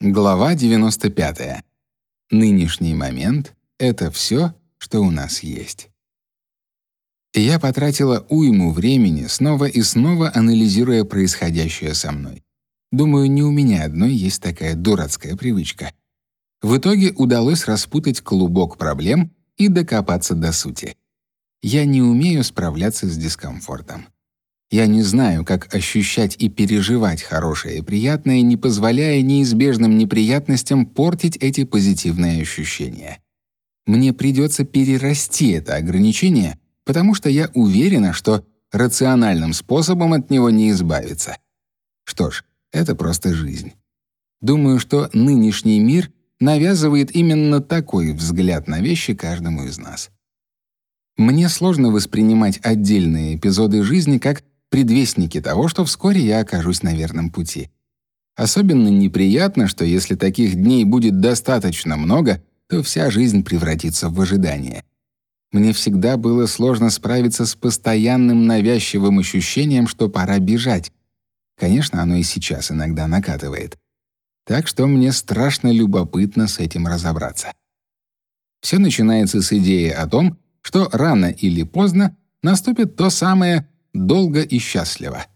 Глава 95. Нынешний момент — это все, что у нас есть. Я потратила уйму времени, снова и снова анализируя происходящее со мной. Думаю, не у меня одной есть такая дурацкая привычка. В итоге удалось распутать клубок проблем и докопаться до сути. Я не умею справляться с дискомфортом. Я не знаю, как ощущать и переживать хорошее и приятное, не позволяя неизбежным неприятностям портить эти позитивные ощущения. Мне придется перерасти это ограничение, потому что я уверена, что рациональным способом от него не избавиться. Что ж, это просто жизнь. Думаю, что нынешний мир навязывает именно такой взгляд на вещи каждому из нас. Мне сложно воспринимать отдельные эпизоды жизни как предвестники того, что вскоре я окажусь на верном пути. Особенно неприятно, что если таких дней будет достаточно много, то вся жизнь превратится в ожидание. Мне всегда было сложно справиться с постоянным навязчивым ощущением, что пора бежать. Конечно, оно и сейчас иногда накатывает. Так что мне страшно любопытно с этим разобраться. Все начинается с идеи о том, что рано или поздно наступит то самое долго и счастливо.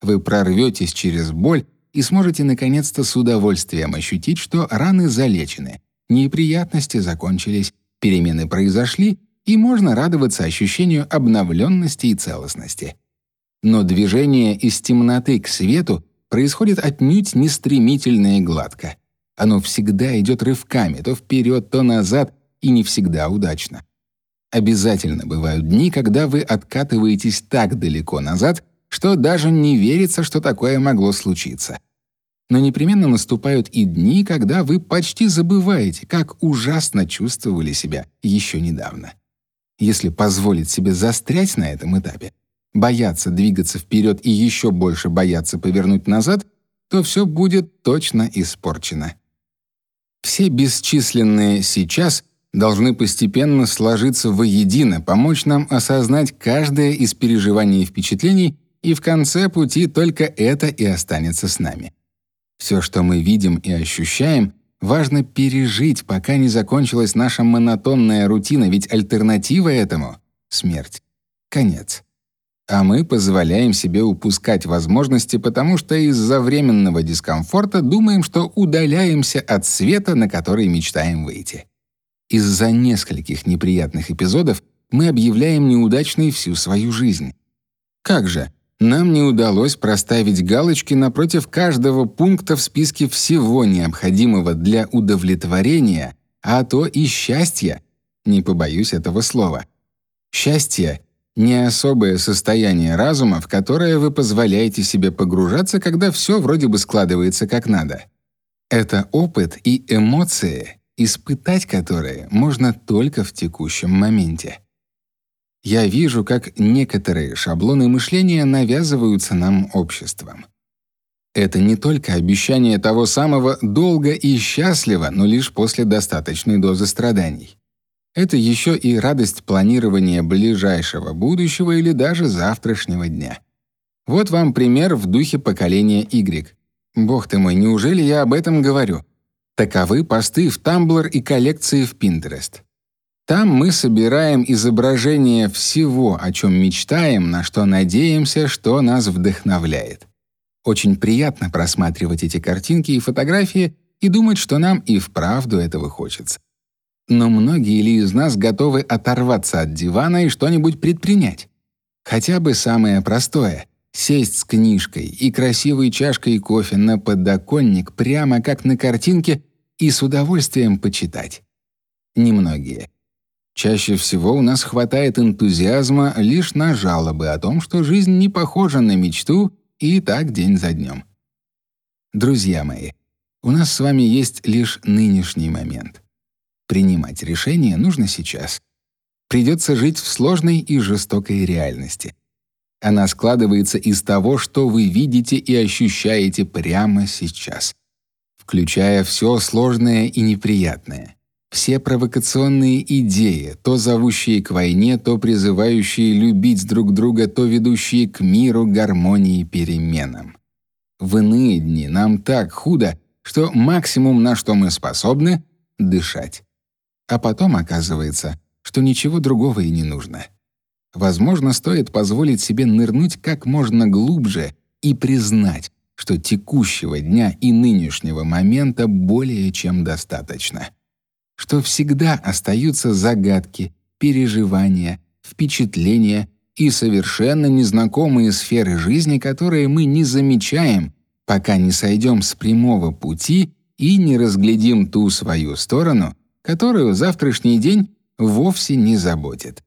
Вы прорветесь через боль и сможете наконец-то с удовольствием ощутить, что раны залечены, неприятности закончились, перемены произошли, и можно радоваться ощущению обновленности и целостности. Но движение из темноты к свету происходит отнюдь не стремительно и гладко. Оно всегда идет рывками, то вперед, то назад, и не всегда удачно. Обязательно бывают дни, когда вы откатываетесь так далеко назад, что даже не верится, что такое могло случиться. Но непременно наступают и дни, когда вы почти забываете, как ужасно чувствовали себя еще недавно. Если позволить себе застрять на этом этапе, бояться двигаться вперед и еще больше бояться повернуть назад, то все будет точно испорчено. Все бесчисленные сейчас должны постепенно сложиться воедино, помочь нам осознать каждое из переживаний и впечатлений, и в конце пути только это и останется с нами. Все, что мы видим и ощущаем, важно пережить, пока не закончилась наша монотонная рутина, ведь альтернатива этому — смерть. Конец. А мы позволяем себе упускать возможности, потому что из-за временного дискомфорта думаем, что удаляемся от света, на который мечтаем выйти. Из-за нескольких неприятных эпизодов мы объявляем неудачной всю свою жизнь. Как же, нам не удалось проставить галочки напротив каждого пункта в списке всего необходимого для удовлетворения, а то и счастья. Не побоюсь этого слова. Счастье — не особое состояние разума, в которое вы позволяете себе погружаться, когда все вроде бы складывается как надо. Это опыт и эмоции, испытать которые можно только в текущем моменте. Я вижу, как некоторые шаблоны мышления навязываются нам обществом. Это не только обещание того самого долго и счастливо, но лишь после достаточной дозы страданий. Это еще и радость планирования ближайшего будущего или даже завтрашнего дня. Вот вам пример в духе поколения Y. Бог ты мой, неужели я об этом говорю? Таковы посты в Tumblr и коллекции в Pinterest. Там мы собираем изображения всего, о чем мечтаем, на что надеемся, что нас вдохновляет. Очень приятно просматривать эти картинки и фотографии и думать, что нам и вправду этого хочется. Но многие ли из нас готовы оторваться от дивана и что-нибудь предпринять? Хотя бы самое простое сесть с книжкой и красивой чашкой кофе на подоконник прямо как на картинке и с удовольствием почитать. Немногие. Чаще всего у нас хватает энтузиазма лишь на жалобы о том, что жизнь не похожа на мечту и так день за днем. Друзья мои, у нас с вами есть лишь нынешний момент. Принимать решение нужно сейчас. Придется жить в сложной и жестокой реальности — она складывается из того, что вы видите и ощущаете прямо сейчас, включая все сложное и неприятное. Все провокационные идеи, то зовущие к войне, то призывающие любить друг друга, то ведущие к миру, гармонии переменам. В иные дни нам так худо, что максимум, на что мы способны — дышать. А потом оказывается, что ничего другого и не нужно. Возможно, стоит позволить себе нырнуть как можно глубже и признать, что текущего дня и нынешнего момента более чем достаточно. Что всегда остаются загадки, переживания, впечатления и совершенно незнакомые сферы жизни, которые мы не замечаем, пока не сойдем с прямого пути и не разглядим ту свою сторону, которую завтрашний день вовсе не заботит.